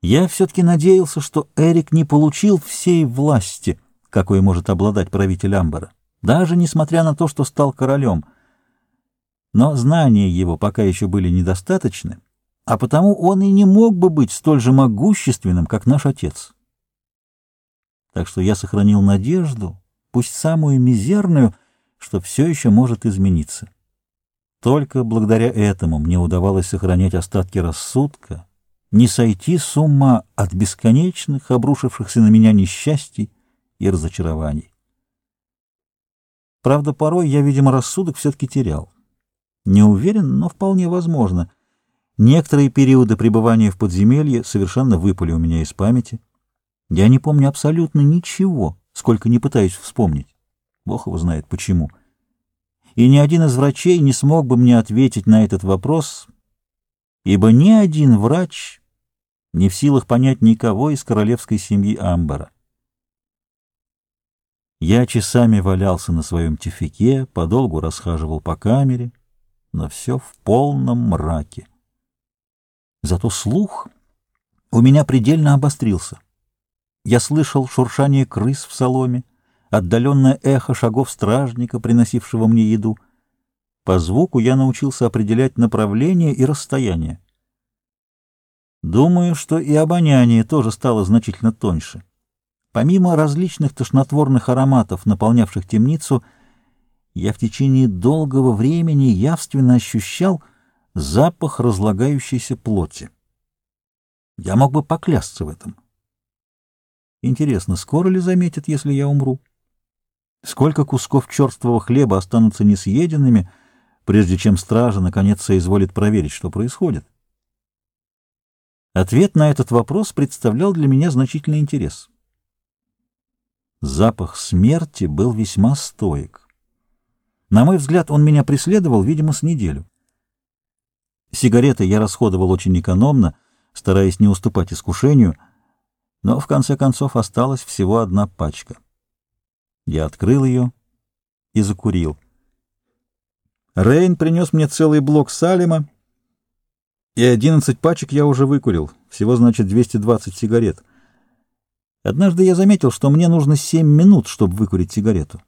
Я все-таки надеялся, что Эрик не получил всей власти, какой может обладать правитель Амбара, даже несмотря на то, что стал королем. Но знания его пока еще были недостаточны, а потому он и не мог бы быть столь же могущественным, как наш отец. Так что я сохранил надежду, пусть самую мизерную, что все еще может измениться. Только благодаря этому мне удавалось сохранять остатки рассудка, не сойти с ума от бесконечных, обрушившихся на меня несчастий и разочарований. Правда, порой я, видимо, рассудок все-таки терял. Не уверен, но вполне возможно. Некоторые периоды пребывания в подземелье совершенно выпали у меня из памяти. Я не помню абсолютно ничего, сколько не пытаюсь вспомнить. Бог его знает почему. И ни один из врачей не смог бы мне ответить на этот вопрос, ибо ни один врач не в силах понять никого из королевской семьи Амбара. Я часами валялся на своем тюфике, подолгу расхаживал по камере, но все в полном мраке. Зато слух у меня предельно обострился. Я слышал шуршание крыс в соломе, отдаленное эхо шагов стражника, приносившего мне еду. По звуку я научился определять направление и расстояние. Думаю, что и обоняние тоже стало значительно тоньше. Помимо различных тошнотворных ароматов, наполнявших темницу, я в течение долгого времени явственно ощущал запах разлагающейся плоти. Я мог бы поклясться в этом. Интересно, скоро ли заметят, если я умру? Сколько кусков черствого хлеба останутся несъеденными, прежде чем стража наконец соизволит проверить, что происходит? Ответ на этот вопрос представлял для меня значительный интерес. Запах смерти был весьма стоек. На мой взгляд, он меня преследовал, видимо, с неделю. Сигареты я расходовал очень экономно, стараясь не уступать искушению, но в конце концов осталась всего одна пачка. Я открыл ее и закурил. Рейн принес мне целый блок Салима, и 11 пачек я уже выкурил, всего, значит, 220 сигарет. Однажды я заметил, что мне нужно 7 минут, чтобы выкурить сигарету.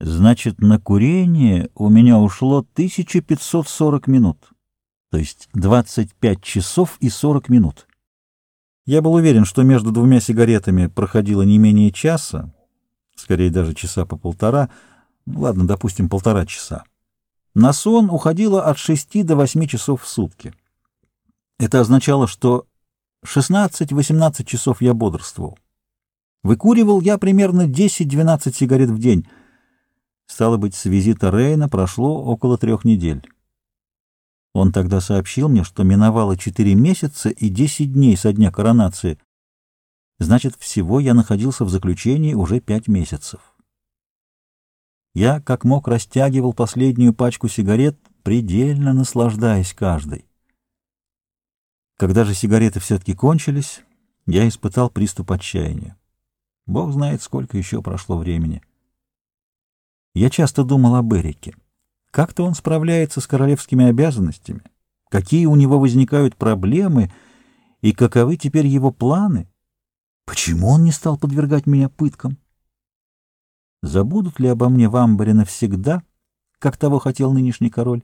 Значит, на курение у меня ушло 1540 минут, то есть 25 часов и 40 минут. Я был уверен, что между двумя сигаретами проходило не менее часа, скорее даже часа по полтора, ладно, допустим, полтора часа. На сон уходило от 6 до 8 часов в сутки. Это означало, что 16-18 часов я бодрствовал. Выкуривал я примерно 10-12 сигарет в день. Стало быть, с визита Рейна прошло около трех недель. Он тогда сообщил мне, что миновало 4 месяца и 10 дней со дня коронации. Значит, всего я находился в заключении уже 5 месяцев. Я, как мог, растягивал последнюю пачку сигарет, предельно наслаждаясь каждой. Когда же сигареты все-таки кончились, я испытал приступ отчаяния. Бог знает, сколько еще прошло времени. Я часто думал об Эрике. Как-то он справляется с королевскими обязанностями, какие у него возникают проблемы и каковы теперь его планы. Почему он не стал подвергать меня пыткам? Забудут ли обо мне в Амбаре навсегда, как того хотел нынешний король?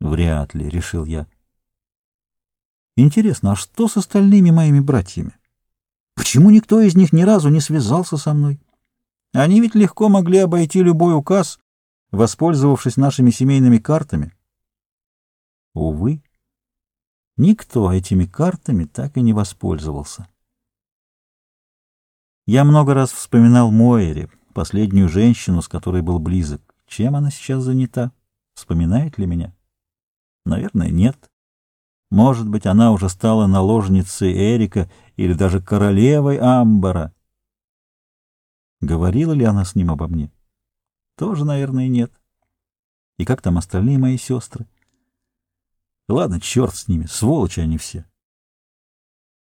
Вряд ли, — решил я. Интересно, а что с остальными моими братьями? Почему никто из них ни разу не связался со мной? Они ведь легко могли обойти любой указ, воспользовавшись нашими семейными картами. Увы, никто этими картами так и не воспользовался. Я много раз вспоминал Моэре, последнюю женщину, с которой был близок. Чем она сейчас занята? Вспоминает ли меня? Наверное, нет. Может быть, она уже стала наложницей Эрика или даже королевой Амбара. Говорила ли она с ним обо мне? Тоже, наверное, нет. И как там остальные мои сестры? Ладно, черт с ними, сволочи они все.